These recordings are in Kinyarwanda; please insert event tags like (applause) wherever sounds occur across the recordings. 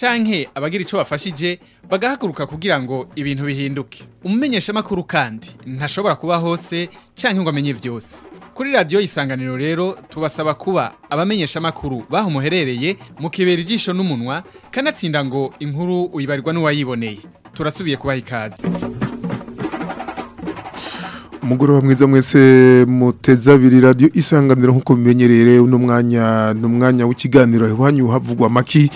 canke abagira ico bafashije bagahaguruka kugira ngo ibintu bihinduke. Umumenyesha makuru kandi ntashobora kuba hose canke ngo amenye vyose kuri radio isanganiro rero tubasaba kuba abamenyesha makuru baho muherereye mu kibera ijisho n'umunwa kanatsinda ngo inkuru uyibarirwa n'uwayiboneye turasubiye kubaha ikaze. Umugoroba mwiza mwese muteza abiri radiyo isanganiro nk'uko bimenyereye uno mwanya ni umwanya w'ikiganiro iwanyu havugwa amaki.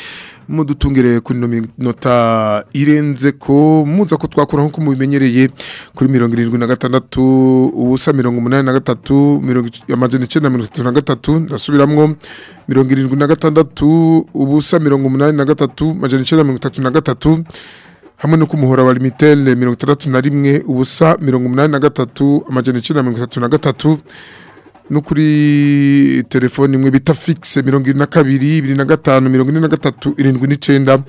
mudutungire kuri no minota irenze ko muza ko twakora nko mubimenyereye kuri 176 ubusa 183 amajana 933 ndasubiramwo. 176 ubusa 183 majana 933 hamwe no kumuhora wa limitel 61 ubusa 183 amajana 933 no kuri telefoni imwe bita fixe mirongo irindwi na kabiri ibiri na gatanu mirongo ine na gatatu irindwi n'icenda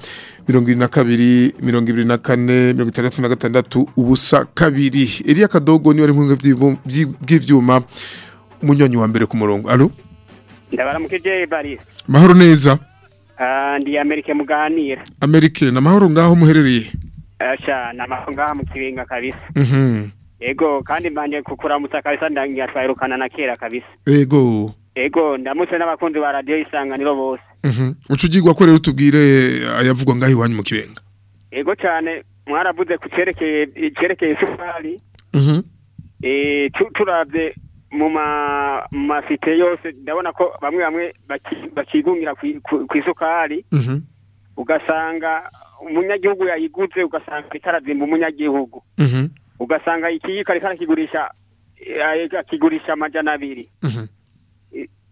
mirongo irindwi na kabiri mirongo ibiri na kane mirongo itandatu na gatandatu ubusa kabiri. Elia Kadogo ni we ari mu bw'ivyuma umunyonyi wa mbere ku murongo. Alo ndabaramukije barisa mahoro neza. Ah, ndi amerika muganira. Amerike na mahoro ngaho muherereye? Asha namako ngaha mu kibenga kabisa. Mhm. Ego kandi mbanje kukuramutsa kabisa ndangiatwahirukana na kera kabisa ego ego ndamutse n'abakunzi ba radiyo isanganiro bose Mhm. Ucugirwa ko rero tubwire ayavugwa ngaho iwanyu mu kibenga. ego cyane mwaravuze ku cerekeye isukari Mhm. eh tu- turavye mu ma mu mafite yose ndabona ko bamwe bamwe baki- bakigungira ku isukari Mhm. ugasanga umunyagihugu yayiguze ugasanga ariko arazimba umunyagihugu Mhm. Ugasanga ikiyiko ariko arakigurisha eh, akigurisha amajana abiri. Mhm.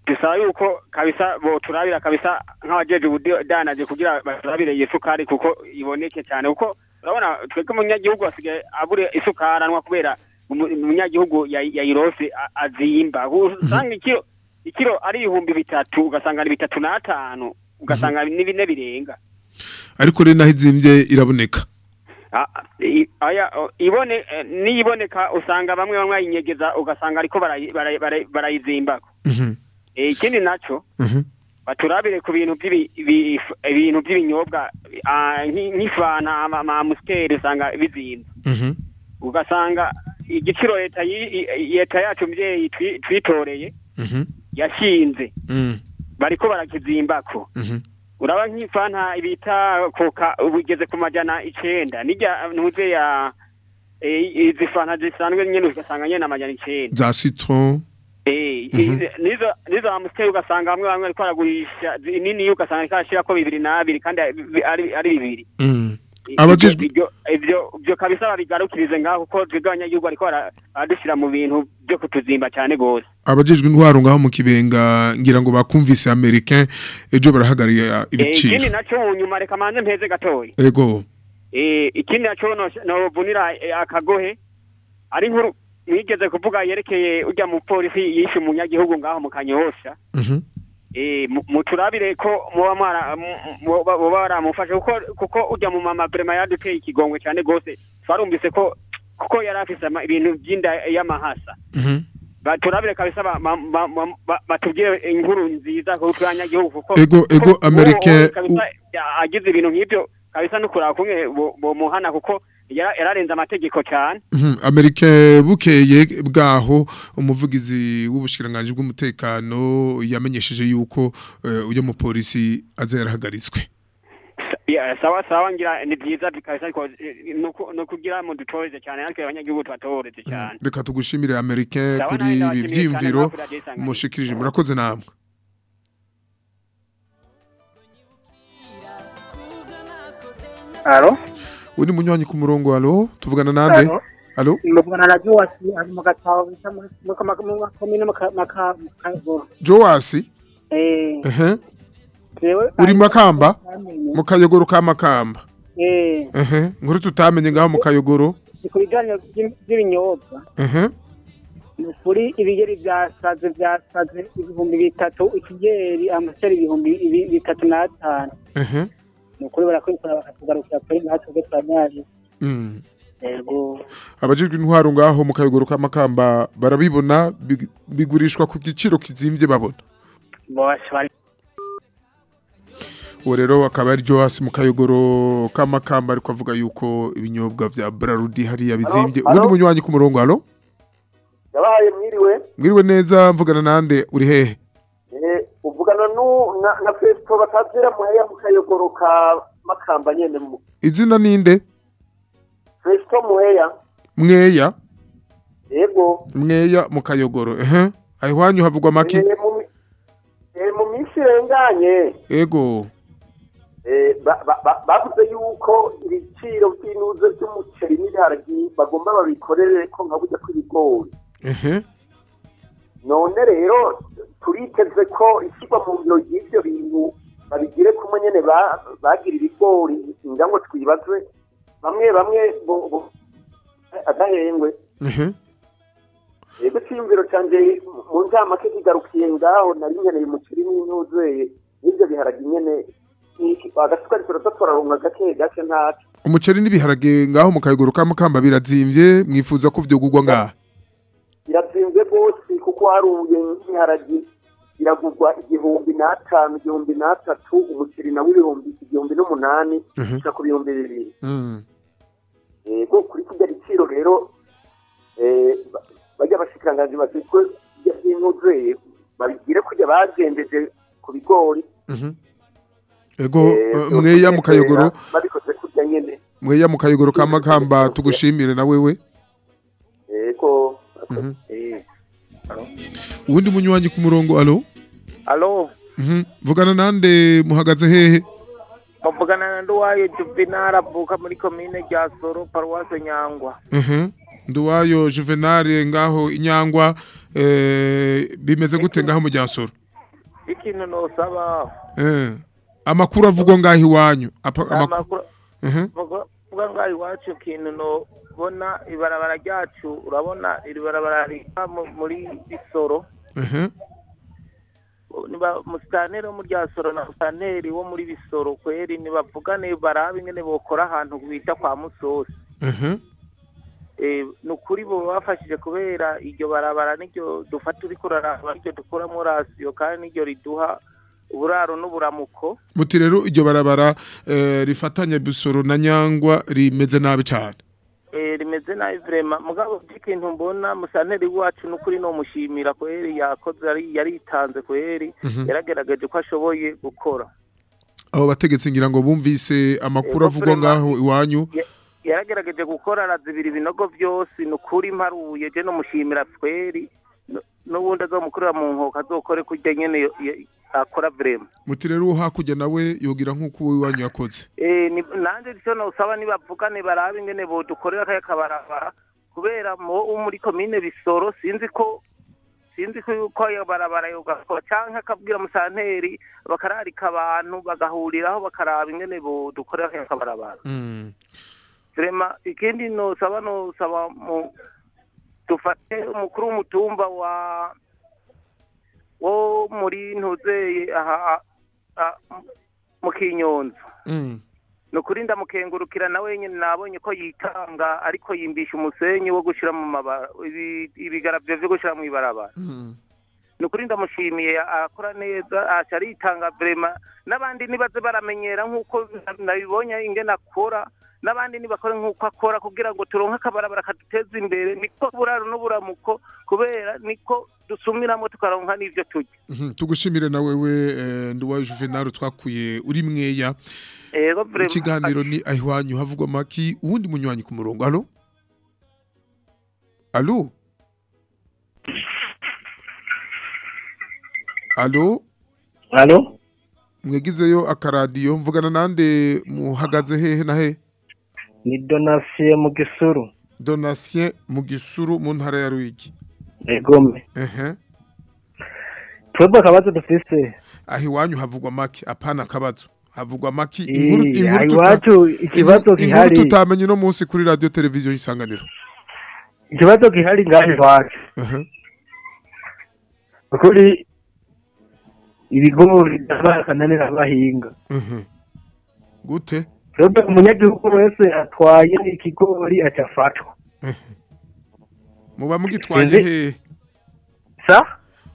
Dusaba yuko kabisa bo turabira kabisa nk'abajeje ubudanaje kugira baturabire iyo sukari kuko iboneke cyane. Kuko urabona twebwe umunyagihugu asigaye abure isukari anwa kubera umu- umunyagihugu yayi- yayirose azimba usanga ikiro ikiro ari ibihumbi bitatu ugasanga ni bitatu n'atanu ugasanga ni bine birenga. Ariko rero naho izimvye iraboneka. Niyiboneka usanga bamwe bamwe bayinyegeza ugasanga ariko barayi- barayi- barayi- barayizimbako Mhm. Eh, ikindi naco Mhm. baturabire ku bintu ibintu by'ibinyobwa ah, nki- nk'ifanta ama- amamusiteri usanga bizinze Mhm. ugasanga igiciro leta yacu mvyeyi twi- twitoreye yashinze Mhm. bariko barakizimbako. Uraba nk'ifanta bita koka ubigeze ku majana icenda nijya ntuze ya eh, izi fanta zisanzwe nyene ugasanga nyene amajana icenda Za citron. Eh, Mhm. nizo amusiteri ugasanga bamwe bamwe ariko baragurisha nini ugasanga ariko arashirako bibiri n'abiri kandi ari- bibiri Abajejwe- ibyo kabisa babigarukirize ngaho kuko twebwe abanyagihugu ariko bara- baradushyira mu bintu byo kutuzimba cyane gose Abajejwe intwaro ngaho mu kibenga ngira ngo bakumvise Americain ejo barahagarira Eh, ikindi ibiciro. mu nyuma reka manze mpeze gatoya Ego. Eh, ikindi naco no- novunira eh, akagohe ari nkuru mwigeze kuvuga yerekeye ujya mu polisi yishe umunyagihugu ngaho mu kanyosha Mhm. Muturabire ko muba baramufashe kuko ujya mu mama prema yaduteye ikigongwe cyane gose twarumvise ko kuko yari afise ama- ibintu by'inda y'amahasa Mhm. baturabire kabisa ba- ba- ba- ba- ba- batubwire inkuru nziza ku twanyagihugu kuko Ego- ya- agize ibintu nk'ibyo kabisa n'ukuraba kumwe bo- bomuhana kuko yararenze amategeko cyane Mhm. Americain bukeye bwaho umuvugizi w'ubushikiranganje bw'umutekano yamenyesheje yuko eh, uyo mu polisi aza yarahagaritswe. Ya, sawa sawa ngira ni byiza kabisa ariko eh, nuku- nukugira mu dutoreze cyane ariko abanyagihugu tubatoreze cyane reka tugushimire Ndabona kuri ibi Isanganiro. mushikirije murakoze namwe Alo? Uri munywanyi ku murongo alo tuvugana nande Alo? alo Mvugana na Joasi ari mu gatabo bita mu komine Makagoro. Joasi Eh, ehe. Uri makamba mu kayogoro ka makamba Eh, ehe. Nkuru tutamenye ngaho mu kayogoro ni ku biganiro by'im- by'ibinyobwa. ehe. Ni ukuri ibigeri byasaze byasaze ibihumbi bitatu ikigeri amaseri ibihumbi ibi- bitatu n'atanu. ehe. Ni ukuri barakwikora bakatugarukira kuri natwe twanyari. mm. Yego. abajijwe intwaro ngaho mu kayogoro ka makamba barabibona big- bigurishwa ku giciro kizimvye babona. Uwo rero akaba ari Joasi mu kayogoro ka makamba ariko avuga yuko ibinyobwa vya Brarudi hariya bizimvye. Ubundi munywanyi ku murongo alo yabahaye mwiriwe. Mwiriwe neza mvugana nande uri hehe? Nu na, Festo batazira muheya mu kayogoro ka makamba nyene mu. Izina ninde? Festo muheya. Mweya yego. Mweya mu kayogoro ehe ahiwanyu havugwa make eh, mu eh, mu minsi irenganye. Ego eh, ba- ba- ba- bavuze yuko ibiciro by'inuze by'umuceri n'ibiharagi bagomba babikorere ko nka burya kw'ibigori. Ehe. None rero turiteze ko ishyirwa mu biro ry'ibyo bintu babigire kumwe nyene ba- bagira ibigori ngira ngo twibaze bamwe bamwe ehe. Yego icyiyumviro canje mu ncamake kigarukiye ngaho nari nkeneye umuceri n'inyuzeye n'ivyo biharage nyene agasukari turoza turaronka gake gake ntacyo. Umuceri n'ibiharage ngaho mu kayogoro ka makamba birazimvye mwifuza ko vyogurwa ngaha? Birazimvye rwose kuko haruye nk'ibiharage biragurwa igihumbi n'atanu igihumbi n'atatu umuceri nawo ibihumbi igihumbi n'umunani Mhm. gushika ku bihumbi bibiri. Mm. yego kuri kirya giciro rero eh, ba- bajya abashikiranganji bafitwe irya vy'intuze babigire kujya bagendeje ku bigori. Mhm. ego eh, eh, mweya mu kayogoro babikoze kurya nyene. Mweya mu kayogoro ka makamba tugushimire na wewe. Yego Mhm. eh. munywanyi ku murongo alo? Alo? Mhm. vugana nande muhagaze hehe? Muvugana na nduwayo juvenal avuka muri komine rya soro paruwase nyangwa. Ehe nduwayo juvenal ngaho inyangwa eh, bimeze gute ngaho mu ryasoro ikintu nosaba eh. amakuru avugwa ngaho iwanyu? Amakuru vuga vuga ngaho iwacu ikintu nobona ibarabara ryacu urabona iri barabara riva mu- muri bisoro ehe niba musitanteri wo muri soro na musitanteri wo muri bisoro kweri nibavugane barabe ingene bokora ahantu bita kwa musosi ehe Eh, ni ukuri bo bafashije kubera iryo barabara niryo dufata uriko uraraba niryo dukuramo rasiyo kandi niryo riduha uburaro n'uburamuko. Muti rero iryo barabara eh, rifatanya bisoro na nyangwa rimeze nabi cyane rimeze nabi vrema. Mugabo ikintu mbona musanteri wacu n'ukuri no mushimira kweri yakoze yari yaritanze kweri Mhm. yaragerageje ko ashoboye gukora. Abo bategetsi ngira ngo bumvise amakuru Ego, avugwa ngaho iwanyu. Ya- yaragerageje gukora arazibira ibinogo byose ni ukuri mparuye je no mushimira kweri Nu- n'ubundi azomukorera mu nkoko azokore kurya nyene akora vrema muti rero uwo hakurya nawe yogira nk'uko iwanyu yakoze. Eh, nanje icyo nosaba nibavugane barabe ingene bodukorera kaya kabarabara kubera wo muri komine bisoro sinzi ko sinzi ko barabara yogakora canke akabwira musanteri bakararika abantu bagahuriraho bakaraba ingene bodukorera kaya kabarabara. Vrema ikindi nosaba nosaba mu dufate umukuru w'umutumba wa wo muri ntuzeye aha mu kinyonza Mm. ni ukuri ndamukengurukira na wenyine nabonye ko yitanga ariko yimbisha umusenyi wo gushyira mu mabara ibi- ibigarabyo byo gushyira mu ibarabara Mm. ni ukuri ndamushimiye akora neza aritanga vrema n'abandi nibaze baramenyera nk'uko nabibonye ingene akora n'abandi nibakore nk'uko akora kugira ngo turonke akabarabara kaduteza imbere niko buraro n'uburamuko kubera niko dusumiramo tukaronka n'ivyo turya. Mhm, tugushimire na wewe eh, nduwayo Juvenal twakuye uri mweya. Ikiganiro ni ahwanyu havugwa maki uwundi munywanyi ku murongo. Alo? Alo? Alo? Alo? mwegizeyo akaradiyo. Mvugana nande muhagaze hehe na he Ni Donatien mu gisuru. donatien mu gisuru mu ntara ya ruyigi Egome. ehe Twebwe akabazo dufise. aho iwanyu havugwa maki apana akabazo havugwa maki Eh, inkuru inkuru tutamenye uno munsi kuri radiyo televiziyo y'isanganiro Ikibazo gihari ngahe iwacu. Kuri ibigori ndabakananira abahinga. gute Twebwe umunyagihugu wese atwaye ikigori acafatwa. (laughs) muba mugitwaye hehe Sa?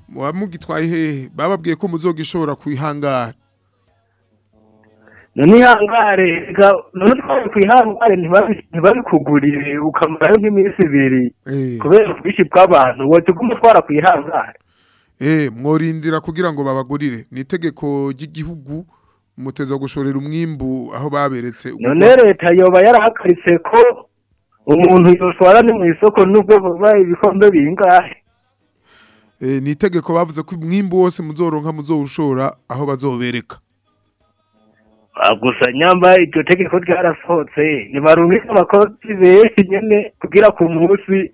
muba mugitwaye hehe bababwiye ko muzogishobora kwihangara none ihangare ga none twari kwihangare ntibabi- ntibabikugurire ukamarayo nk'iminsi ibiri Eh. kubera ubwinshi bw'abantu woca uguma utwara kwihangare Eh, mworindira kugira ngo babagurire ni itegeko ry'igihugu muteza gushorera umwimbu aho baberetse none leta yoba yarahagaritse ko umuntu yotwara ni mu isoko nubwo buba ibikombe bingahe? Eh, ni itegeko bavuze ko umwimbu wose muzoronka muzowushora aho bazobereka. Ah, gusa nyamba iryo tegeko ryarasohotse. Nibarungike abakozi benshi nyene kugira ku munsi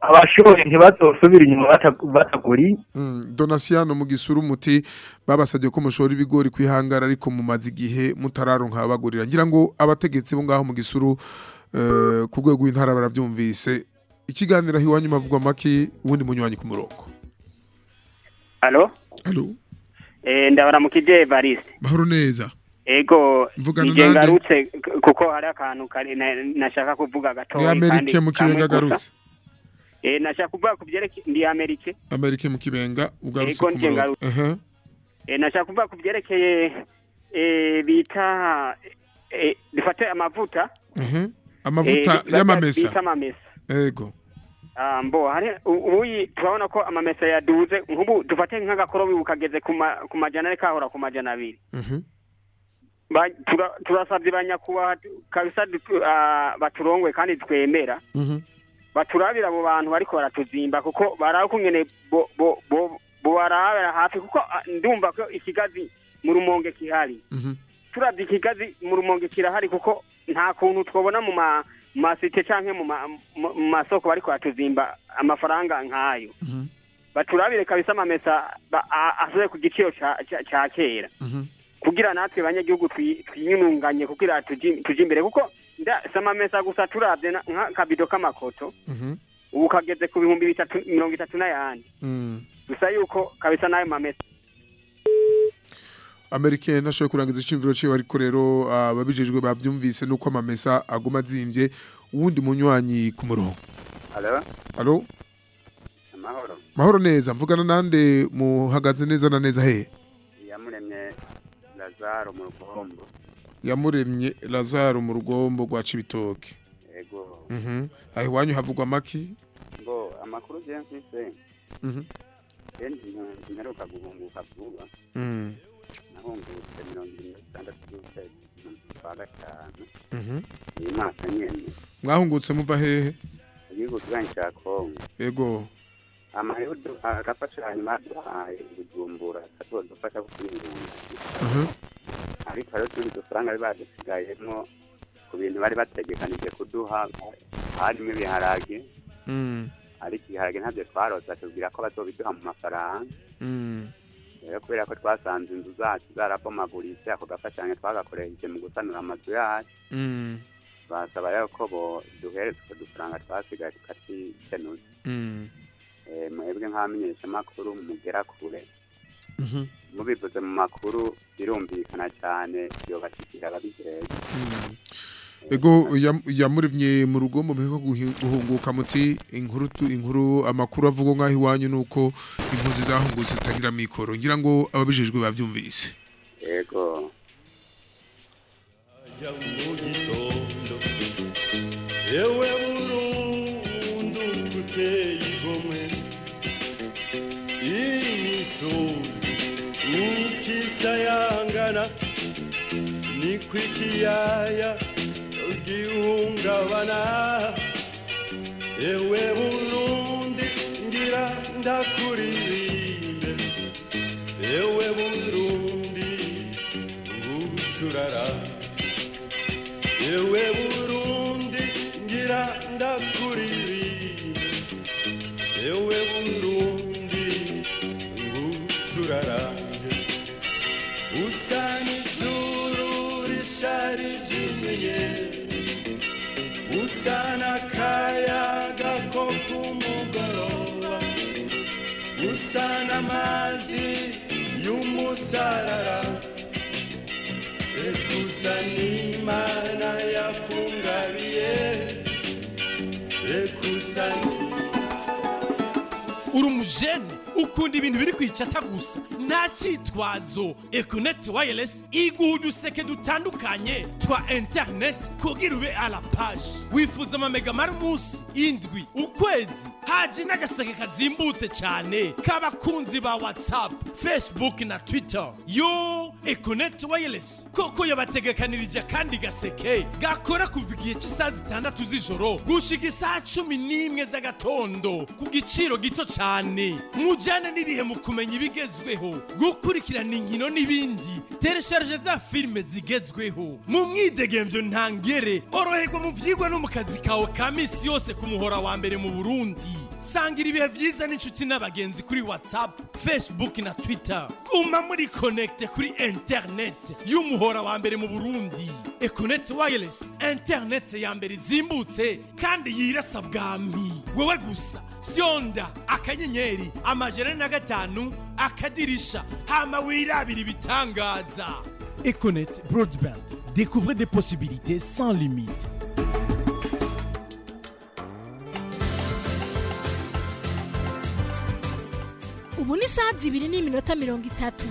abashoboye ntibazosubira inyuma bata- bataguriye Mm, Donasiano mu gisuru muti babasabye ko mushora ibigori kwihangara ariko mumaze igihe mutararonka abagurira ngira ngo abategetsi bo ngaho mu gisuru eh, ku rwego rw'intara baravyumvise ikiganiro aho iwanyu mavugwa maki ubundi munywanyi ku murongo Alo? Alo? Eh ndabaramukije Evariste. mahoro neza Ego nande? ngarutse kuko hari akantu nashaka kuvuga ni gatoya amerike mu kibenga agarutse Eh nashaka kuvuga kuvyereke ndi Amerike. amerike mu kibenga ugarutse ku murongo. Eh nashaka kuvuga kuvyerekeye eh bita dufate amavuta. amavuta y'amamesa. Bita amamesa. ego. Ah, mbo hari ubuyi turabona ko amamesa yaduze. Nk'ubu dufate nk'agakorobi bukageze ku ma- ku majana ari kahora ku majana abiri. Ehe Ba- turasabye banyakubaha kabisa ah, baturongwe kandi twemera. Mhm. Baturabira abo bantu bariko baratuzimba kuko baraba kungene bo barabera hafi kuko ah, ndumva ko ikigazi mu rumonge kihari. Mhm. Turavye ikigazi mu rumonge kirahari kuko nta kuntu twobona mu ma masite canke mu ma- mu mu masoko bariko batuzimba amafaranga nk'ayo. Mhm. Baturabire kabisa amamesa ba- a- asubire ku giciro ca kera. Kugira natwe abanyagihugu twi- twiyununganye kugira tuji tuje imbere. Kuko nda si amamesa gusa turavye na- nk'akabido k'amakoto mhm. ubu kageze ku bihumbi bitatu mirongo itatu n'ayandi. Mm. Gusa yuko kabisa n'ayo mamesa. Amerike nashoboye kurangiza iciyumviro ciwe ariko rero ababijejwe bavyumvise nuko amamesa aguma azimvye uwundi munywanyi ku murongo. Alo mahoro neza mvugana nande muhagaze neza na neza hehe Lazaro mu rugombo. yamuremye lazaro mu rugombo rwa cibitoke Ego. mhm aho iwanyu havugwa maki Ngo amakuru je mfise. mhm ntiheruka guhunguka vuba. mhm Nahungutse mirongo irindwi na gatandatu z'ukwezi kwa gatanu. mhm Uyu mwaka nyene. mwahungutse muva hehe Igihugu tubanyi ca Kongo. ego Amaherudu agafashanyo baduhaye Bujumbura katodufasha kwiyungunga. mhm. Ariko rero tundi dufaranga bari badusigayemwo ku bintu bari bategekanije kuduha harimo ibiharage mhm ariko ibiharage ntabyo twarose batubwira ko bazobiduha mu mafaranga. Mhm rero kubera ko twasanze inzu zacu zarabomaguritse ako gafashanyo twagakoresheje mu gusanura amazu yacu. Mhm basaba rero ko bo duhereza utwo dufaranga twasigaye tukatikenuza Eh, mwebwe nk'abamenyeshamakuru mugera kure. Mhm. Mubivuze mu makuru birumvikana cyane yobashikira ababijejwe ego yam- yamuremye mu rugombo muheko guhunguka muti inkuru tu- inkuru amakuru avugwa ngaho iwanyu nuko impunzi zahungutse zitagira mikoro. Ngira ngo ababijejwe bavyumvise yego ya mu gitondo ewe burundu kuteye imisozi ukisayangana niko ikiyaya gihungabana ewe burundi ngira ndakuririmbe ewe burundi ngucurara ewe burundi ngira ndakuririmbe ewe burundi düşer cilmiye Usana kayaga kokumugoroba Usana amazi y'umusarara Ekusana imana yakungabiye Ekusana Uri umujene ukunda ibintu biri kwicata gusa. Nta cyitwazo. Ekoneti wayiresi iguha uduseke dutandukanye twa interineti kugira ube ala paji wifuza amamega mari umunsi? Indwi. Ukwezi? Haje n'agaseke kazimbutse cyane. K'abakunzi ba watsapu fesibuke na twita yo ekoneti wayiresi koko yabategekanirije akandi gaseke. Gakora kuva igihe cy'isaha zitandatu z'ijoro gushika isaha cumi n'imwe z'agatondo. Ku giciro gito cyane. Mujyane n'ibihe mu kumenya ibigezweho gukurikirana inkino n'ibindi teresharije za filime zigezweho. Mu mwidegemvyo ntangere oroherwa mu vyigwa no mu kazi kawe ka misi yose ku muhora wa mbere mu burundi. Sangira ibihe vyiza n'inshuti n'abagenzi kuri whatsapp facebook na twitter. Guma muri connecte kuri internet y'umuhora wa mbere mu burundi. Econet wireless internet ya mbere izimbutse kandi yirasa bwami. Wewe gusa fyonda akanyenyeri amajana na gatanu akadirisha hama wirabira ibitangaza. Econet broadband découvrez des possibilités sans limite. Ubu ni saa zibiri n'iminota mirongo itatu.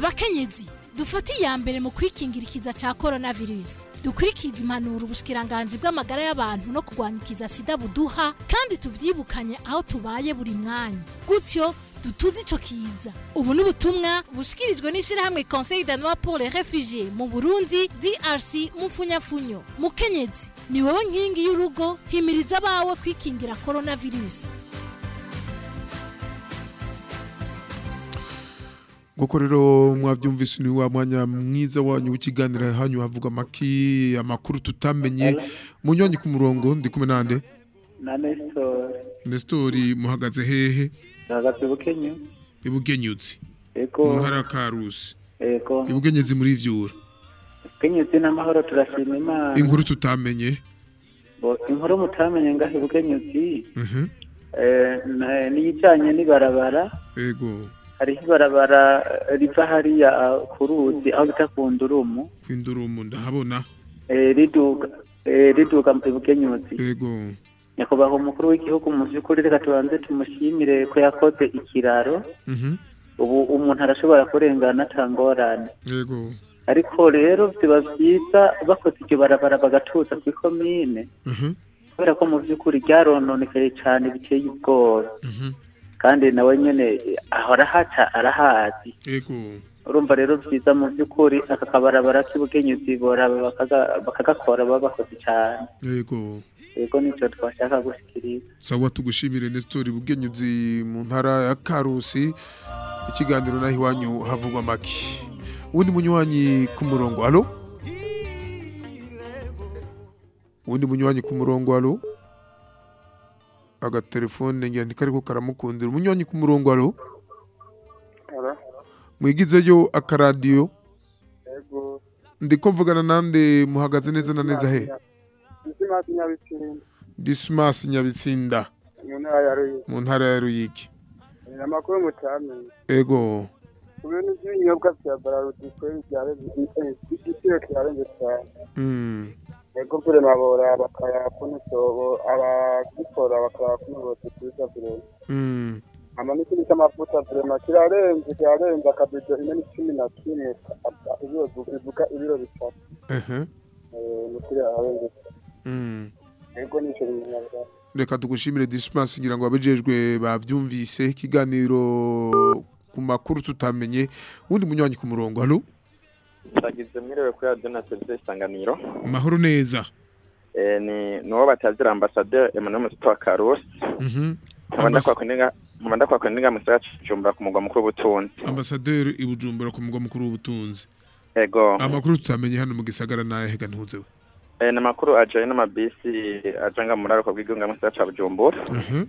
Bakenyezi dufate iya mbere mu kwikingira ikiza cya korona virusi dukurikize impanuro ubushikiranganji bw'amagara y'abantu no kurwanya ikiza sida buduha kandi tuvyibukanye aho tubaye buri mwanya. Gutyo dutuze ico kiza. Ubu ni ubutumwa bushikirijwe n'ishirahamwe conseil danois pour les réfugiés mu burundi drc mu mfunyafunyo mukenyezi ni wowe nkingi y'urugo himiriza abawe kwikingira korona virusi Ngoko rero mwavyumvise ni wa mwanya mwiza wanyu w'ikiganiro hanyu havuga maki amakuru tutamenye. Munyonyi ku murongo ndi kumwe nande na Nestor. Nestori muhagaze hehe? Hagaze bukenyu ibugenyuzi ego mu ntara ya Karusi. Ego ibugenyuzi muri vyura bukenyuzi n'amahoro turashima imana. Inkuru tutamenye. Inkuru mutamenye ngaho bukenyuzi mhm. Eh, na- n'iyijanye n'ibarabara. Ego. Hariho ibarabara eh, riva hariya ku ruzi aho bita ku ndurumu. Kwindurumu ndahabona. Eh, eh, riduga mu bukenyuzi ego nyakubahwa umukuru w'igihugu mu by'ukuri reka tubanze tumushimire ko yakoze ikiraro. Mhm. Ubu umuntu arashobora kurengana atangorane ego ariko rero biba byiza bakoze iryo barabara bagatuza ku ikomine mhm. Kubera ko mu by'ukuri ryarononekaye cyane biteye ubwoba. Mhm. Kandi nawe nyene ahora haca arahazi urumva rero byiza mu by'ukuri aka kabarabara bakaga- bakagakora baba bakoze cyane. Ego yego ni cyo twashaka gushikiriza sawa tugushimire Nestori bugenyuzi mu ntara ya Karusi. Ikiganiro naho iwanyu havugwa maki. Uwundi munywanyi ku murongo alo uwundi munywanyi ku murongo alo agatelefone ngira ntikariko karamukundira umunywanyi ku murongo alo mwigizeyo akaradiyo ndiko mvugana nande muhagaze neza na neza he Dismas Nyabitsinda. Mu ntara ya Eh, mutamenye. ego Ku bintu by'ibinyobwa bya byarenze igiciro kirarenze cyane. Mm. Ego kure mabora bakaya kunusobo abagikora bakaya kunubote kwiza bure. Mm. Ama n'ikindi cy'amavuta vrema kirarenze kirarenze akabido ine n'icumi na kimwe ibiro bivuga ibiro bitatu Eh, kuri Mm. binyarwanda reka tugushimire dismas ngira ngo abajejwe bavyumvise ikiganiro ku makuru tutamenye undi munywanyi ku murongo halo Sagize mwiriwe kuri Radio na Televiziyo Isanganiro. mahoro neza Eh ni nuwo batazira ambassadeur Emmanuel Mututu wa Karusi. Mhm. Nkabanda Ambas- kwa kundinga mu gisagara cy'Ijumbura ku mugwa mukuru w'ubutunzi. ambasaderi i Bujumbura ku mugwa mukuru w'ubutunzi Ego. amakuru tutamenye hano mu gisagara naye hega ntuzewe Eh na makuru ajaye n'amabisi ajanga muri ariko bw'igunga mu gisagara ca Bujumbura. Mhm.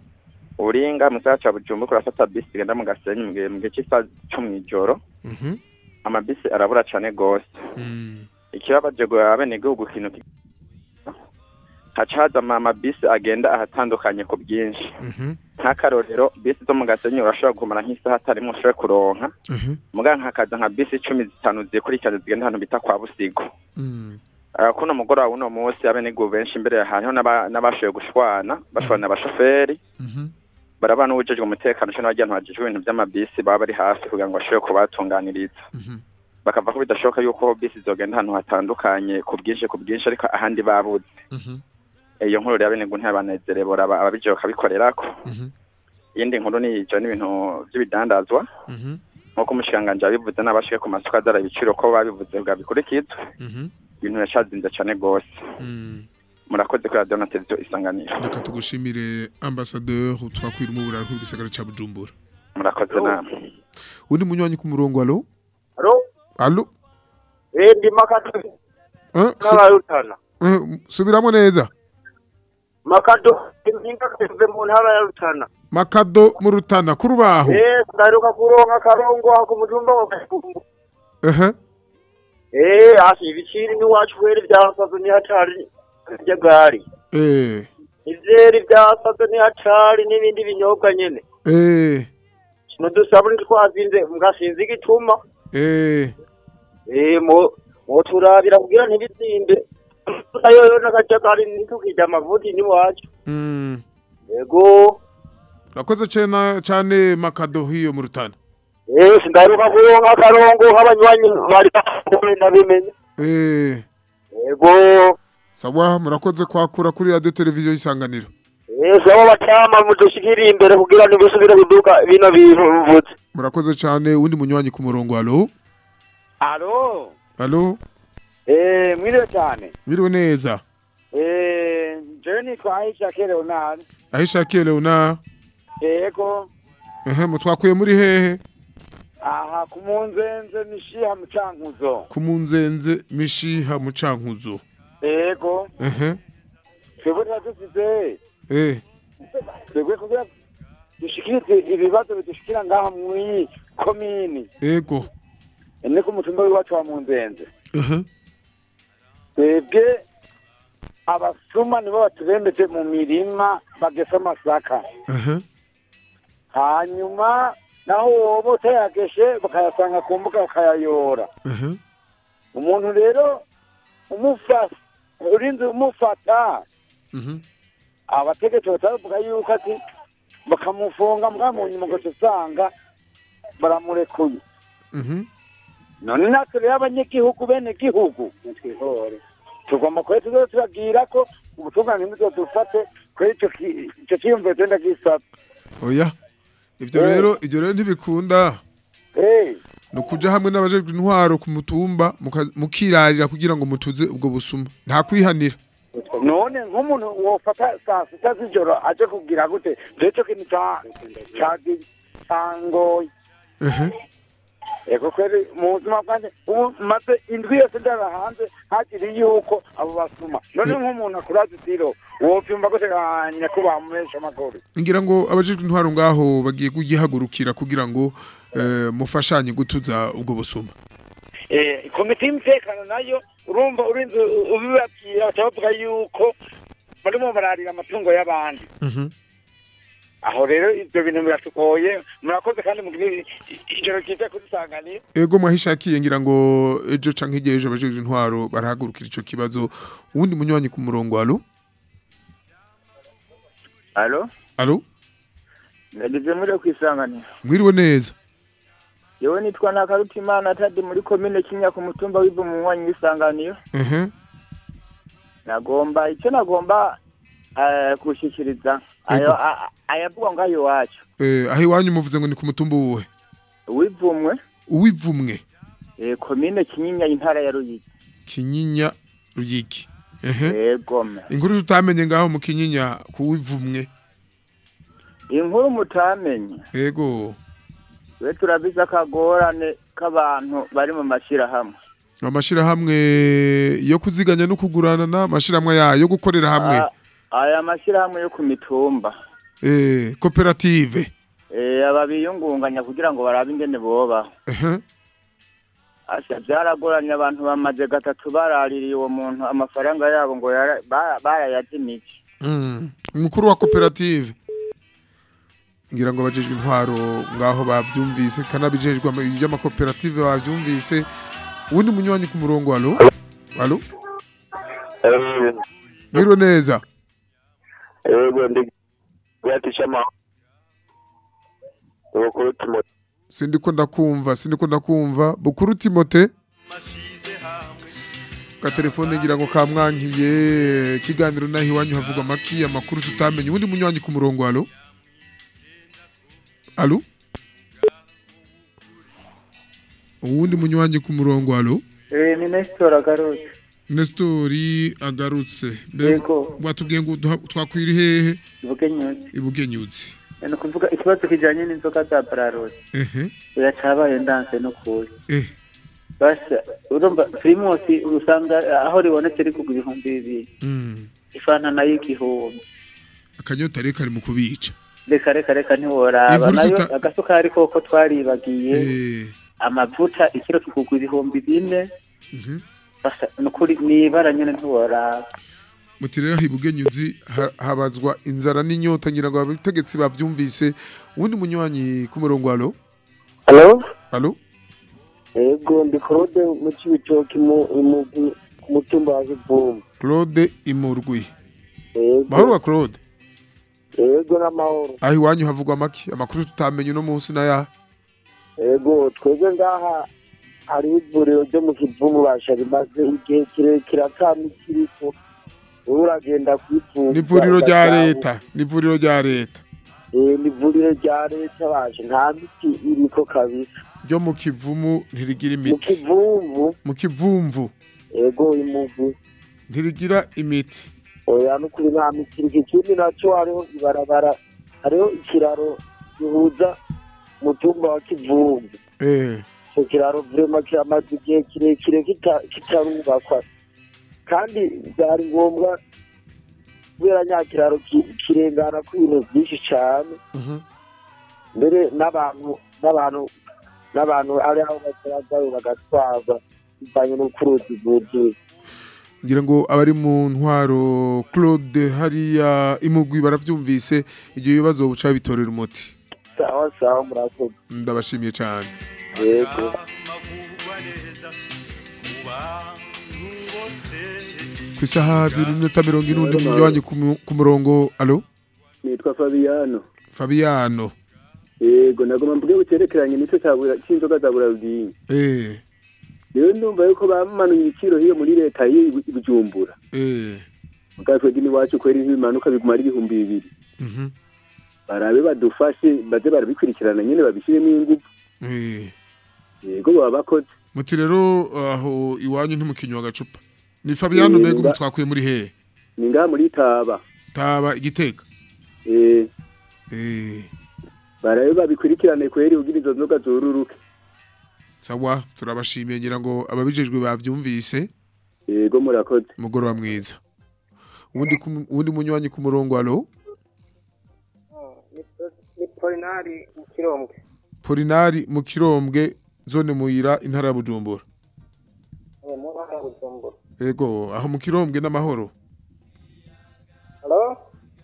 Uringa mu gisagara ca Bujumbura kurafata bisi igenda mu Gasenyi mu gihe mu cy'isaha cyo mw'ijoro. Mhm. Amabisi arabura cane gose. Mm. Ikibabaje abenegihugu kintu ki- hacaza amabisi agenda ahatandukanye ku bwinshi Mhm. nk'akarorero bisi zo mu gasenyi urashobora kumara nk'isaha atarimo ushobora kuronka Mhm. muga nkakaza nka bisi icumi zitanu zikurikirana zigenda ahantu bita kwa busigo Mm. Uh, kuno mugoroba uno munsi abenegihugu benshi imbere hariho n'aba- n'abashoboye gushwana bashwana abashoferi Mhm. Barabana n'uwujejwe umutekano canke n'abagiye bajejwe ibintu vy'amabisi baba bari hafi kugira ngo bashobore kubatunganiriza Mhm. bakavuga ko bidashoboka yuko bisi zogenda ahantu hatandukanye ku bwinshi ku bwinshi ariko ahandi babuze Mhm. iyo nkuru rero abenegihugu ntibabanezere boraba ababijeje bakabikorerako Mhm. iyindi nkuru ni ijana n'ibintu vy'ibidandazwa Mhm. nk'uko umushikiranganji yabivuze n'abashike ku masoko adara ibiciro ko babivuze bikurikizwa Mhm. ibintu biracazinze cane gose Mm. Murakoze kuri radiyo na televiziyo isanganiro reka tugushimire ambasaderi twakwira umubura ku gisagara cha Bujumbura. Murakoze namwe undi munywanyi ku murongo alo alo alo Eh ndi makado Eh, su- yutana eh, subiramo neza. Makado impinga kave mu ntara ya Rutana makado mu rutana ku rubaho. Eh ndaruka kuronka karongo ku mujumba wa Gakumbu ehe. Eh asi ibiciri ni wacu kweri byasazo ni hatari rya gari. Eh. Ivyeri byasaze ni hatari n'ibindi binyobwa nyene. Eh. Kino dusabuni twazinze mugasinzi igituma. Eh. Eh mo mo turabira kugira ntibizinde ayo yo nakajagari nitukija amavuti ni wacu mm. yego. Rakoze cyane cyane makado hiyo mu rutana. Eh sindaruka kuronka karongo nk'abanywanyi bari eh. Yego. Sawa murakoze kwakura kuri radio televiziyo isanganiro eh sabo batama mudushikiri imbere kugira ntibisubire kuduka bino bintu mvuze murakoze cyane undi munywanyi ku murongo halo Alo, halo eh, mwiriwe cyane. biriwe neza? Eh, jewe nitwa Aisha Leonard. ahishakiye leona Yego, ehe mutwakuye muri hehe? Aha ku munzenze nishiha mu cankuzo. ku munzenze mishiha mu cankuzo Yego, ehe twebwe turadufise. eh Twebwe kugira dushikirize ibibazo bidushikira ngaha muri komini. ego Ene ku mutumba w'iwacu wa munzenze. ehe Twebwe abasuma nibo batubembeje mu mirima bagesa amasaka. ehe hanyuma naho woba utayageshe bakayasanga ku mbuga bakayayora ehe umuntu rero umufata urinze umufata. Mhm. Abategetsi batavuga yuko ati bakamufunga mbwa mu nyuma ugaca usanga baramurekuye. Mhm. None natwe rero abanyagihugu bene gihugu tugomba kuba tuzoza turagira ko ubutungane ntibuzodufate kuri ico ki- ico ciyumviro tenda gisaba oya ivyo rero ivyo rero ntibikunda. Eh, no kuja hamwe n'abajejwe intwaro ku mutumba mukirarira kugira ngo mutuze ubwo busuma. Nta kwihanira none nk'umuntu wofata saa sita z'ijoro aje kugira gute jeco kintu ca ego kweri mu buzima bwanje ubu maze indwi yose ndara hanze hakiri yuko abo basuma. None nk'umuntu akuraza itiro wovyumva gute ka nyakubahwa mumesha amakuru ngira ngo abajejwe intwaro ngaho bagiye kugihagurukira kugira ngo eh, mufashanye gutuza ubwo busuma. Eh, komite y'umutekano na yo urumva ubibabwira bavuga yuko barimo bararira amatungo y'abandi. Mhm. Aho rero ibyo bintu biratugoye murakoze kandi mugire ijoro ryiza kudusanganira ego mwahishakiye ngira ngo ejo canke igihe ejo abajejwe intwaro barahagurukira ico kibazo. Uwundi munywanyi ku murongo alo Alo? alo Ndagize muri kwisanganira. mwiriwe neza. Yewe nitwa nakarutimana tadi muri komine kinya ku mutumba w'ivu mu mwanya w'isanganiro ehe. Nagomba icyo nagomba eh, gushikiriza ayo Ego. a- a- ayavugwa ngaho iwacu eh aho iwanyu muvuze ngo ni ku mutumba uwuhe? Wivumwe uwivumwe. Eh, komine kinyinya intara ya ruyigi. Kinyinya ruyigi. Yego inkuru tutamenye ngaho mu kinyinya kuwivumwe inkuru mutamenye. Ego we turabizi akagorane k'abantu bari mu mashyirahamwe. Amashirahamwe yo kuziganya no kugurana n'amashirahamwe yayo yo gukorera hamwe. A- aya mashyirahamwe yo ku mitumba. Eh koperative eh, aba biyungunganya kugira ngo barabe ingene ehe. Asha byaragoranye abantu bamaze gatatu baraririye uwo muntu amafaranga yabo ngo barayazimije. Mm. umukuru wa koperative ngira ngo abajejwe intwaro ngaho bavyumvise kanabijejwe ama- iby'amakoperative bavyumvise. Uwundi munywanyi ku murongo alo alo mwiriwe neza yego ndi bwatisha ama ubukuru timote sindiko ndakumva sindiko ndakumva bukuru timote. Ka telefone ngira ngo kamwankiye ikiganiro naho iwanyu havugwa amaki amakuru tutamenye uwundi munywanyi ku murongo alo? Alo? Uwundi munywanyi ku murongo alo? Eh, ni Nestor agarutse. Nestori agarutse Mbe- Yego. watubwiye ngo twakwira hehe Ibugenyuzi. ibugenyuzi Ni ukuvuga ikibazo kijanye n'inzoga za Brarodi. ehe Biracabaye ndanse no kuri. eh Basha urumva Primus usanga aho ribonetse rikugwa ibihumbi bibiri. mm. Ifanta na yo igihumbi. akanyota rero kari mu kubica Reka reka reka ntiworaba na yo agasukari koko twaribagiye. eh Amavuta ikiro kigugwa ibihumbi bine. Ntiworaba. muti rero hibugenyuzi ha- habazwa inzara n'inyota ngira ngo abategetsi bavyumvise. Uwundi munywanyi ku murongo alo Hello? alo yego ndi claude mu cibitoki mu mu- ku mutumba wa kivumba Claude Imurwi. Yego. Mahoro wa Claude? Yego n'amahoro aho iwanyu havugwa amaki? Amakuru tutamenye uno munsi na ya? Yego twebwe ngaha hariho ivuriro ryo mu kivumu basha rimaze igihe kirekire atanu kiriko wowe uragenda kwivuza ni ivuriro rya leta ni ivuriro rya leta. Eh, ni ivuriro rya leta basha nta miti iriko kabisa. Ryo mu kivumu ntirigira mu imiti. Kivumvu mu kivumvu. Yego imuvu ntirigira imiti. Oya nukuri nta miti ikindi naco hariho ibarabara hariho ikiraro gihuza umutumba wa kivumvu eh. Icyo kiraro vrema kiramaze igihe kirekire kita- kitarubakwa. Kandi byari ngombwa kubera nya kiraro ki- kirengana ku bintu byinshi cyane mhm. Mbere n'abantu n'abantu n'abantu ari aho bagaragaye bagatwarwa bivanye n'ukuruzi bwuzuye. Ngira ngo abari mu ntwaro Claude hariya imugwi baravyumvise ibyo bibazo buca bitorera umuti. Sawa sawa murakoze. Ndabashimiye cyane yego. Ku isaha ziri n'iminota mirongo ine undi munywanyi ku mu- ku murongo. Alo? Nitwa Fabiano. Fabiano. Yego nagomba mvuge bucerekeranye nico cyabura cy'inzoga za burabwiye eh. Rero ndumva yuko bamanuye ibiciro hiyo muri leta y'i Bujumbura. Eh. Ubwatwe bw'ini wacu kweri ibimanuka biguma ari ibihumbi bibiri. Mhm. Barabe badufashe baze barabikurikirana nyene babishiremo ingufu eh. Yego baba bakoze. Muti rero aho iwanyu ntimukinywa agacupa. Ni Fabiano Eh, mbega ubu twakuye muri hehe? Ni ngaha muri taba. Taba igiteka eh. Eh. Barabe babikurikirane kweri kugira izo nzoga zururuke sawa turabashimiye ngira ngo ababijejwe bavyumvise. Yego murakoze. Mugoroba mwiza. Uwundi munywanyi ku murongo alo ni polinari mu kirombwe Polinari mu kirombwe zone muyira intara ya Bujumbura. Eh, ya bujumbura. Ego aho mu kirombwe n'amahoro.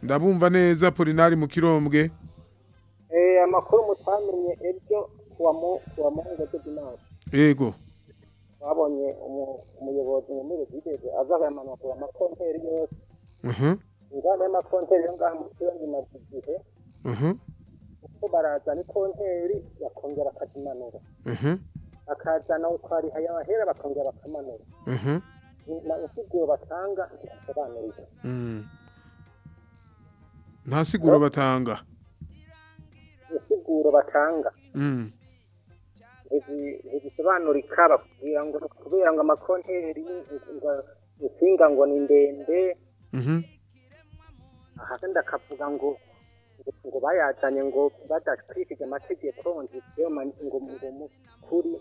Ndabumva neza Polinari mu kirombwe Eh, amakuru mutamenye ejo kuwa mu kuwa muhungu cyo dimanche Ego. Babonye umu- umuyobozi mu mbere bigeze aza akayamanagura amakonteri yose. Ingana y'amakonteri yo ngaha mu kirongi imaze igihe. Kuko barazana ikonteri bakongera bakazimanura Mhm. bakazana utwarihaye abahera bakongera bakamanura Mhm. na insiguro batanga ntibasobanurira Mm. nta siguro batanga batanga Mm. ntizi- ntizisobanurika bakubwira ngo kubera ngo amakonteri insinga ngo ni ndende Mhm. aha kandi akavuga ngo ngo- bayazanye ngo badakurikije amategeko ngo ngo mu kuri.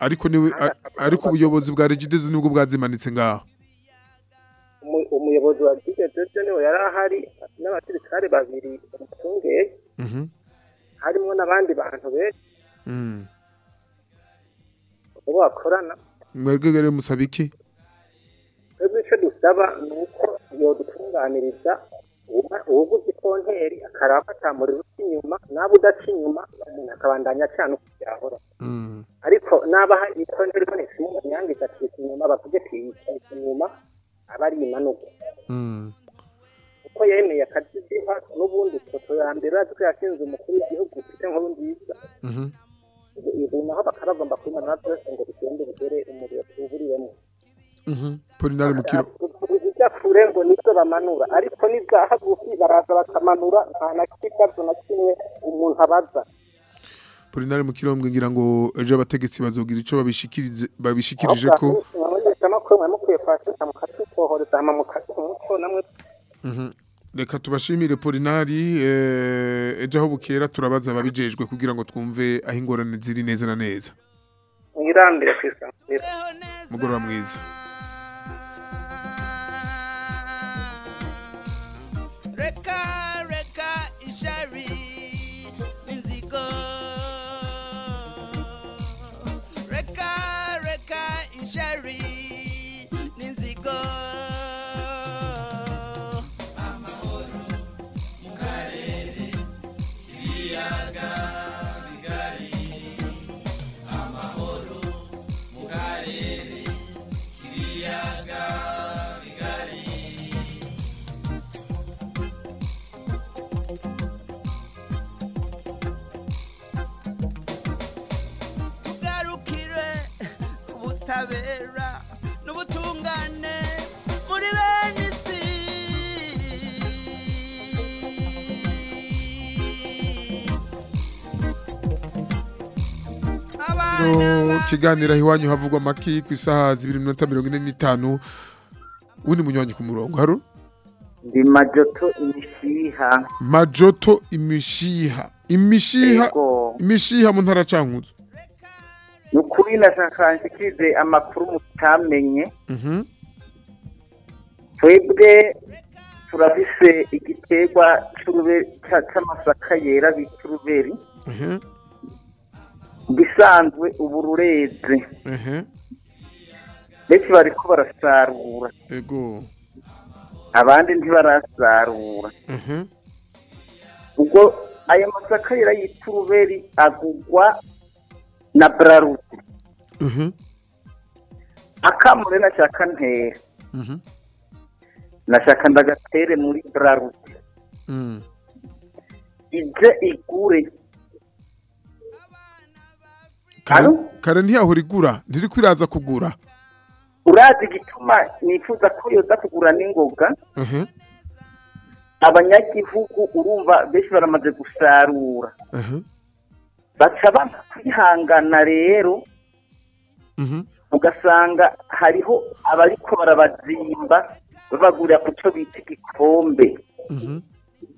Ariko ni we ariko ubuyobozi bwa regidezo ni bwo bwazimanitse ngaho Umu- umuyobozi wa gidezo ni we yari ahari n'abasirikare babiri bamucungeye Mhm. harimo n'abandi bantu benshi. Mm. ubu bakorana. Mwebwe rero musaba iki? Twebwe icyo dusaba ni uko yodutunganiriza ikonteri akaraba ko atamuriro uca inyuma n'abo udaca inyuma akabandanya acana uko byahora Mm. ariko n'aba hari ikonteri ibonetse inyuma nyange igacika inyuma bavuge ati yicaye inyuma aba ari imanuka Mm. uko yemeye akaziziha n'ubundi foto ya mbere urazi ko yashinze umukuru w'igihugu ufite nkuru nziza Mhm. ibi naho bakaba bagomba kubimanura byose ngo bigende bigere umuriro tuwuburiremo Mhm. Polinari mukiro ibijya kure ngo ni byo bamanura ariko n'ibya hagufi baraza bakamanura nta na kibazo na kimwe umuntu abaza. Polinari mukiro mbwira ngo ejo abategetsi bazogira babishikirize babishikirije ko Mhm. Reka tubashimire Polinari eh, ejo aho bukera turabaza ababijejwe kugira ngo twumve aho ingorane ziri neza na neza. Mwirambire ku isanzira mugoroba mwiza. Reka! Rero kiganira iwanyu havugwa maki ku isaha zibiri minota mirongo ine n'itanu. Wundi munywanyi ku murongo haro ndi majoto imishiha. Majoto imishiha. Imishiha imishiha mu ntara cankuzo. Ni ukuri nashaka nshikirize amakuru mutamenye. Mhm. twebwe turafise igiterwa c'amasaka yera bita uruberi. Bisanzwe ubu rureze. Benshi bariko barasarura. Ego. Abandi ntibarasarura. Ubwo ayo masaka yera yita uruberi agugwa na brarudi Mhm. akamure nashaka ntera. Mhm. nashaka ndagatere muri brarudi Mm. ije igure kare ntiyahora igura ntiri kwiraza kugura. Urazi igituma nifuza ko yoza kugura n'ingoga abanyagihugu urumva benshi baramaze gusarura. Banga kwihangana rero Mhm. ugasanga hariho abariko barabazimba babagurira ku cyo bita igikombe. Mhm.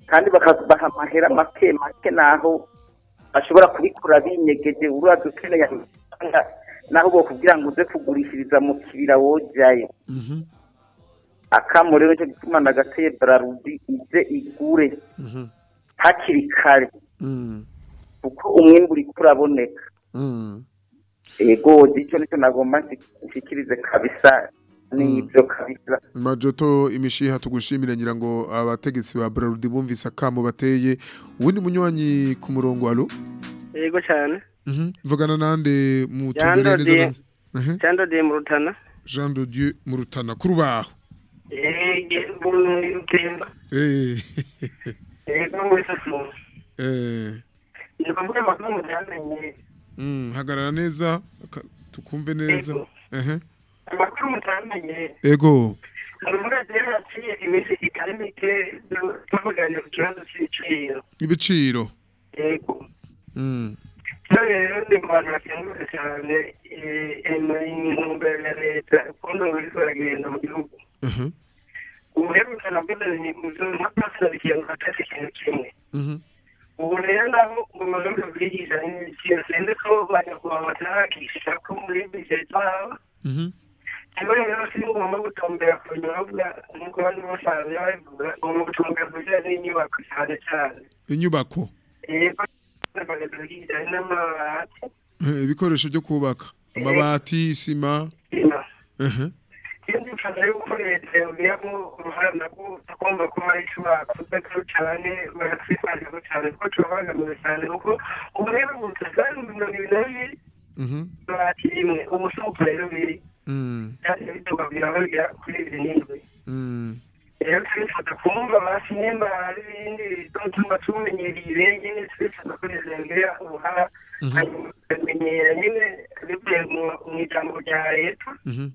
kandi bakabaha amahera make make naho bashobora kubikora binyegeje urazi ukeneye amafaranga naho bokubwira ngo uze kugurishiriza mu kibira wojayo Mhm. akamo rero cyo gituma nagateye bararudi ize igure Mhm. hakiri kare Mm. kuko umwimbu uriko uraboneka Mm. ego icyo ni cyo nagomba nshikirize kabisa n'ibyo kabisa majoto imishiha tugushimire ngira ngo abategetsi ba Brarudi bumvise akamo bateye. Ubundi munywanyi ku murongo alo yego cyane. Mhm. vugana nande mu tumbere neza Jandodiye na- Mhm. Jandodiye mu Rutana. Jean de Dieu mu rutana. Ku rubaho. Eh. Eh. Mm, hagarara neza tukumve neza. Ehe. Amakuru mutamenye ego hari umuradiyo yaciye iminsi itari mike tuvuganira ku kibazo cy'ibiciro ibiciro yego Mm, rero rero ni mu bantu bakengurutse cyane intumbero ya leta ukuntu buri kuragenda mu gihugu mhm, ubu rero bikanabwira ni nka pasina bikengura atari ikintu kimwe mhm, ubu rero naho ngo amagambo bwigisha ikintu sinzi ko banyakubahwa bataragisha ko muri bije zabo mhm, cyangwa rero si ngomba gutombera ku binyobwa nk'uko bari basanzwe babivuga ngomba gutombera ku bijyanye n'inyubako cyane cyane inyubako yego n'amabati Eh, ibikoresho byo kubaka amabati isima iyo ndifuza yuko leta yongeyamo uruhare nabwo tugomba kuba ari icyo bakoze cyane bagatwifashije cyane kuko turabangamiwe cyane kuko ubu rero ubu tuzari mirongo ibiri na bibiri mhm, Mm rimwe ubu si uko rero biri mm, kandi bitugabira bagera kuri bibiri n'indwi mm, rero twifuza kumva basi nimba hari ibindi bituma tumenyereye ibenge nyine twifuza ko rizengera uruhara hanyuma tukamenyera nyine bivuye mu- mu ijambo rya leta mhm,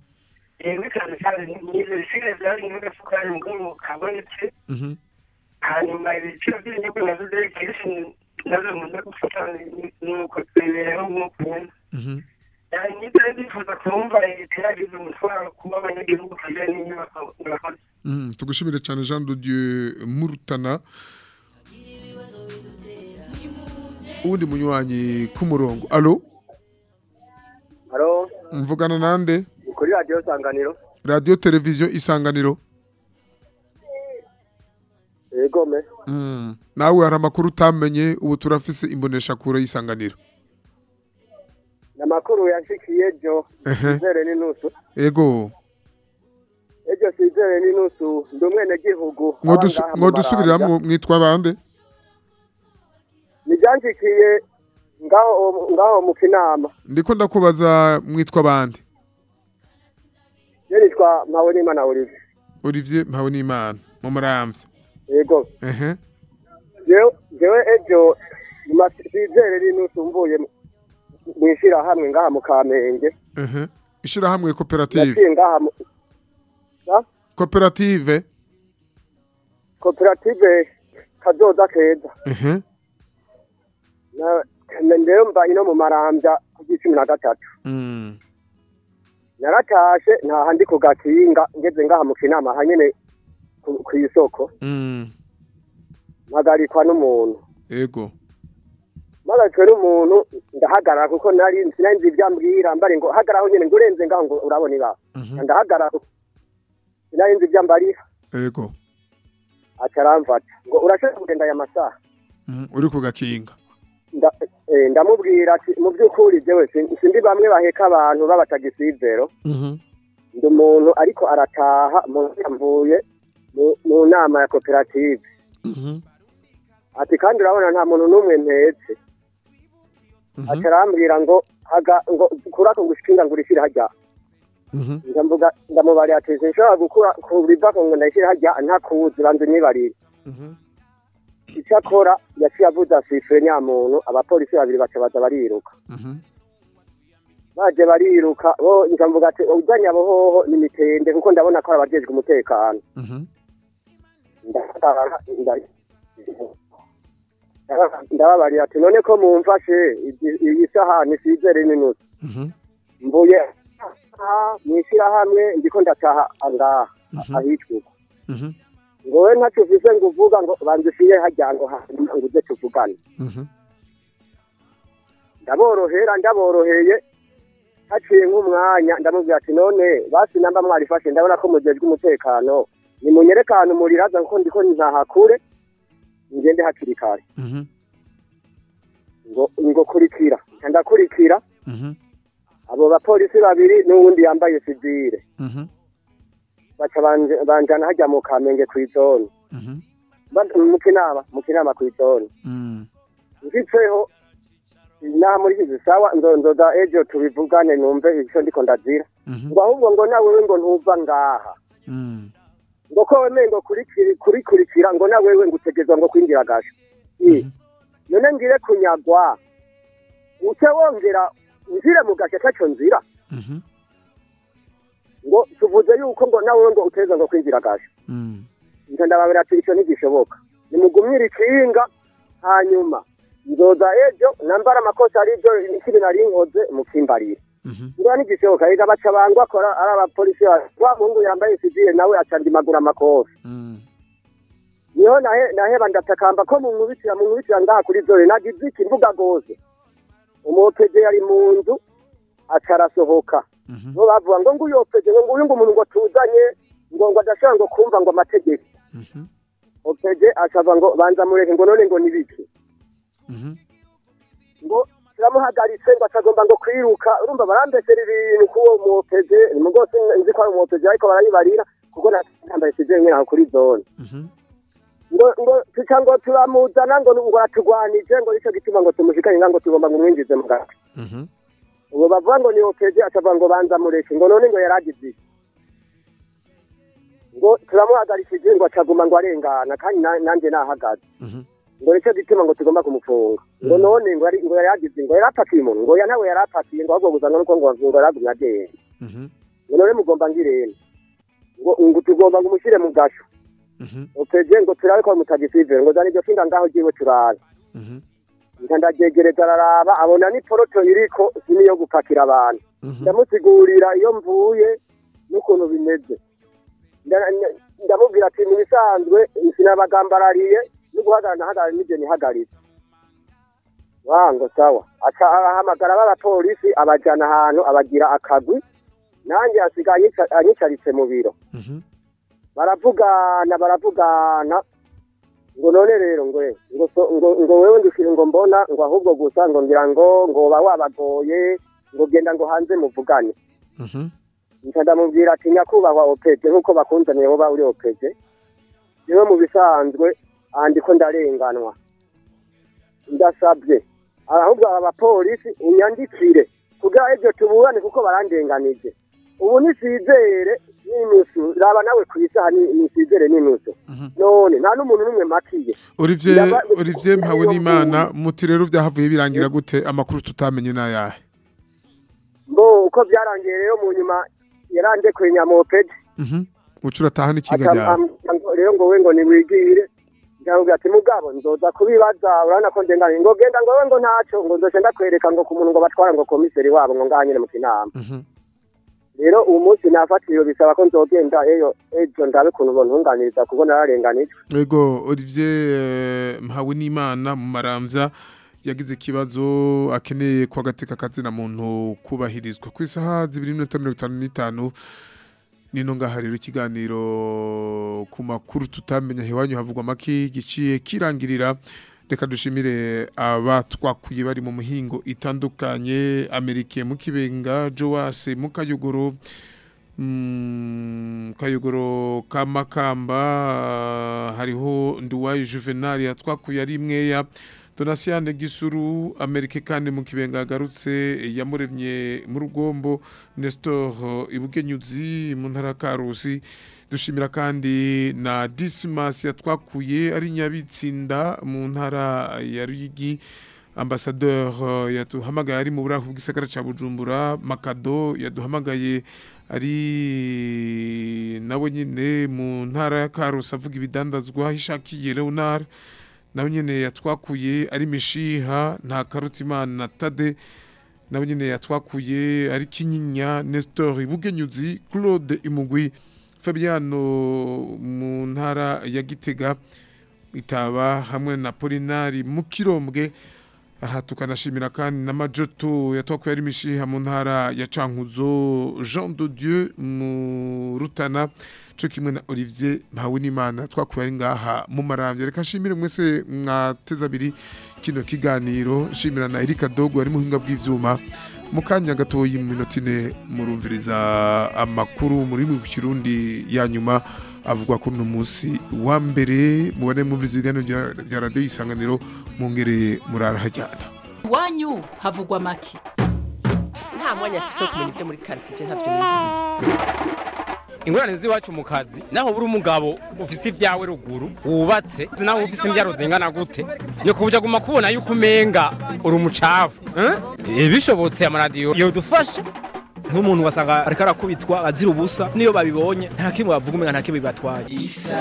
yego cyane cyane nk'izo bisigaye byari nk'agasukari ngo kabonetse mhm, hanyuma ibiciro by'ibinyobwa na zo ziri kenshi na zo nkunda gufata nuko twibereho nk'uko nyine mhm. yani ni byo ndifuza kumva leta yagize umutwaro kuba abanyagihugu kugira n'inyubako murakoze tugushimire cyane Jean de Dieu Murutana. Uwundi munywanyi ku murongo. Alo haro mvugana nande? Kuri radiyo sanganiro radio televiziyo isanganiro. Egome Mm, nawe hari amakuru utamenye ubu turafise imbonesha kure y'isanganiro ni amakuru yanshikiye ejo Ehe. sizere n'inusu ego. Ejo sizere n'inusu ndi umwenegihugu. Mwodusu- aba ngaha mu mwodusubiramwo Maramvya. mwitwa bande ni byanshikiye ngaho mu kinama. Ndiko ndakubaza mwitwa bande nitwa mpabonimana olivier. Olivier Mpabonimana mu Muramvya. Yego. Ehe. Jewe ejo mu masizere n'inusu mvuye mu- ishyirahamwe ngaha mu kamenge. Ehe. Ishirahamwe koperative koperative koperative kazoza keza. Rero mba ino mu marambya ku cumi na gatatu. Mm, naratashe ntaha ndi ku gakinga ngeze ngaha mu kinama hanyene ku isoko. Mm, mpagarikwa n'umuntu. Ego mpagaritswe n'umuntu ndahagarara kuko nari sinari nzi ibyo ambwira mbari ngo hagararaho nyene ngo urenze ngaho ngo urabona iba. Ndahagarara sinari nzi ibyo ambarira ego. Aca aramfata. Ngo urashobora kugenda aya masaha? Mm, uri ku gakinga. Nda- eh, ndamubwira ati mu by'ukuri sin- sindi bamwe baheka abantu b'abatagisivero. Mhm, ndi umuntu ariko arataha mu mvuye mu- nama ya koperative. Mhm, ati kandi urabona nta muntu n'umwe ntetse. Ati arambwira ngo haga ngo kurako ngo ushinga ngo urishyire hajya mhm, ndavuga ndamubariye ati sinshobora gukura kubivako ngo ndayishyire hajya ntakuzi banze nibarire mhm, icyo akora yaciye avuze asifure nyamuntu abapolisi babiri baca baza bariruka. Mhm, baje bariruka bo ndavuga ati ujanye abo hoho ni mitende kuko ndabona ko abajejwe umutekano. Mhm, ndahagarara, nda- ndababarira ati none ko mumfashe iyi- sahani sizere n'inusu mhm, mvuye mu ishyirahamwe ndiko ndataha angaha ahitwa. Uko mhm, ngo we ntacyo ufise ngo uvuga ngo banza ushiye hajya ngo hanyuma ngo uze tuvugane. Mhm, ndaborohera ndaboroheye haciye nk'umwanya ndamubwira ati none basi namba mwarifashe ndabona ko mujejwe umutekano. Nimunyereke ahantu muriraza kuko ndiko ntahakure ngende hakiri kare. Mhm, ngo ngo kurikira. Nca ndakurikira. Mhm, abo bapolisi babiri n'uwundi yambaye sivire mhm, baca banjana hajya mu kamenge mhm, Ba- mu kinama mu kinama kw'izone mm, nshitseho naha muri izi sawa ndoza ejo tubivugane numve icyo ndiko ndazira. Ngo ahubwo ngo nawewe ngo ntuva ngaha. Mm, ngo ko wemeye ngo kurikiri- kurikurikira ngo nawewe ngo utegezwa ngo kwinjira gasho I, none ngire kunyagwa uce wongera uzire mu gashe kaco nzira. Ngo tuvuze yuko ngo nawe ngo uteza ngo kwinjira gasho nca ndababwira ati ico ntigishoboka. Nimugumyire ikinga hanyuma nzoza ejo nambara amakosa arivyo ikiri nari nkoze mukimbarire. Ngira ntigishoboka ega baca bangwa akora ari abapolisi ba- wa muhungu yambaye sivile nawe aca ndimagura amakosa ni ho nahe- naheba ndatakamba ko munkubitira munkubitira ngaha kuri zone nagize iki? Mvuga gose umupege yari mu nzu aca arasohoka. Bo bavuga ngo ngo uyopege ngo nguyu ngo umuntu ngo tuzanye ngo ngo adashobora ngo kumva ngo amategeko. Opege akava ngo banza mureke ngo none ngo nibiki? Ngo turamuhagaritse ngo atagomba ngo kwiruka. Urumva barambesera ibintu k'uwo mupege mu rwose nzi ko ari umupege ariko barayibarira kuko natambaye sivile nyine aho kuri zone. Ngo ngo tuca ngo turamuzana ngo ngo aratugwanije ngo ni cyo gituma ngo tumushikanye ngo tugomba ngo umwinjize mu gace ubu bavuga ngo ni opege akavuga ngo banza mureke. Ngo none ngo yaragize ngo turamuhagarikije ngo acaguma ngo arengana kandi na- nanjye nahagaze. Ngo ni cyo gituma ngo tugomba kumufunga. Ngo none ngo yari ngo yaragize ngo yarapakiye umuntu ngo ntawe yarapakiye ngo ahubwo gusa nuko ngo ngo yaragumye agenda. Ngo none mugomba ngirene ngo ngo tugomba ngo umushyire mu gasho. Opege ngo turabe ko mutagisivire ngo zana iryo ngaho jiwe turabe. Nka ndabyegereza araraba abona n'iporoto iriko zini yo gupakira abantu. Ndamusigurira iyo mvuye n'ukuntu bimeze. Nda- nda- ndamubwira ati mu bisanzwe sinabagambarariye. No guhagarara n'ibyo nihagaritse wango sawa. Aca ahamagara b'abapolisi abajyana ahantu abagira akagwi. Nanjye asigaye anyica- anyicaritse mu biro. Baravugana baravugana. Ngo none rero ngo ngo wewe ndukire ngo mbona ngo ahubwo gusa ngo ngira ngo ngo ba wabagoye ngo genda ngo hanze muvugane. Nca ndamubwira ati nyakubahwa opege nk'uko bakunzaniye woba uri opege ni we mu bisanzwe aha ndiko ndarenganwa. Ndasabye. Ahubwo aba bapolisi unyandikire. Kugira ibyo tuburane kuko barandenganije. Ubu nisizere n'inusu. Raba nawe ku isaha ni- nisizere n'inusu. None nta n'umuntu n'umwe makiye Olivier mpawe n'Imana muti rero byahavuye birangira gute amakuru tutamenye nayahe mbo uko byarangiye rero mu nyuma yarandekuye nyamopedi. Mhm. Ucura taha n'ikinga ryawe rero ngo we ngo niwigire ndamubwira ati mugabo nzoza kubibaza urabona ko ndengane ngo genda ngo we ngo ntacyo ngo nzoce ndakwereka ngo ku muntu ngo batwara ngo komiseri wabo ngo ngaha nyine mu kinama. Rero uwo munsi nafatiriwe bisaba ko nzogenda eyo ejo ndabe ukuntu bontunganiriza kuko nararenganijwe. Ego Olivier eh, mpawe n'Imana mu maramvya yagize ikibazo akeneye kwa gateka kazina muntu kubahirizwa. Ku isaha 2:55 nino ngaha rero ikiganiro ku makuru tutamenya hewanyu havugwa maki giciye kirangirira. Reka dushimire abatwakuye bari mu muhingo itandukanye. Amerike mu kibenga Joase mu kayogoro Mm, kayogoro ka makamba hariho nduwayi juvenal yatwakuye ari imweya donasiane gisuru amerike kandi mu kibenga yagarutse yamuremye mu rugombo nestor ibugenyuzi mu ntara karusi. Dushimira kandi na dismas yatwakuye ari nyabitsinda mu ntara ya ruyigi. Ambasadeur uh, yaduhamagaye ari mu buraku bw'isagara ca Bujumbura. Makado yaduhamagaye ari nawe nyine mu ntara ya Karusi avuga ibidandazwa. Hishakiye Leonard nawe nyine yatwakuye ari mishiha nta karutimana na Tade. Nawe nyine yatwakuye ari kinyinya Nestor Bugenyuzi Claude Imugwi Fabiano mu ntara ya Gitega. Itaba hamwe na Polinari mu kirombwe aha tukanashimira kandi na majoto yatwakuye ari mishiha mu ntara ya Cankuzo. Jean de Dieu mu Rutana. Cyo kimwe na Olivier Mpawinimana twakuye ari ngaha mu maramvye reka nshimire mwese mwateza abiri kino kiganiro. Nshimira na Erika Dogo ari muhinga bw'ivyuma. Mu kanya gatoyi mu minota ine murumviriza amakuru muri mu kirundi ya nyuma avugwa kuri uno munsi wa mbere. Mubone mumviriza ibiganiro bya- bya radiyo isanganiro mwongere murarahajyana iwanyu havugwa make? Nta mwanya afise wo kumenya ibyo muri karitsiye ntabyo ingorane z'iwacu mu kazi naho buri umugabo ufise ibyawe ruguru wubatse naho ufise imbyaro zingana gute? Ni kubuja guma kubona yuko umenga uri umucafu eh? Eh, bishobotse amaradiyo yodufasha nk'umuntu wasanga ariko arakubitwa azira ubusa niyo babibonye nta kimwe bavuga umenga nta kimwe bibatwaye. Isanganiro.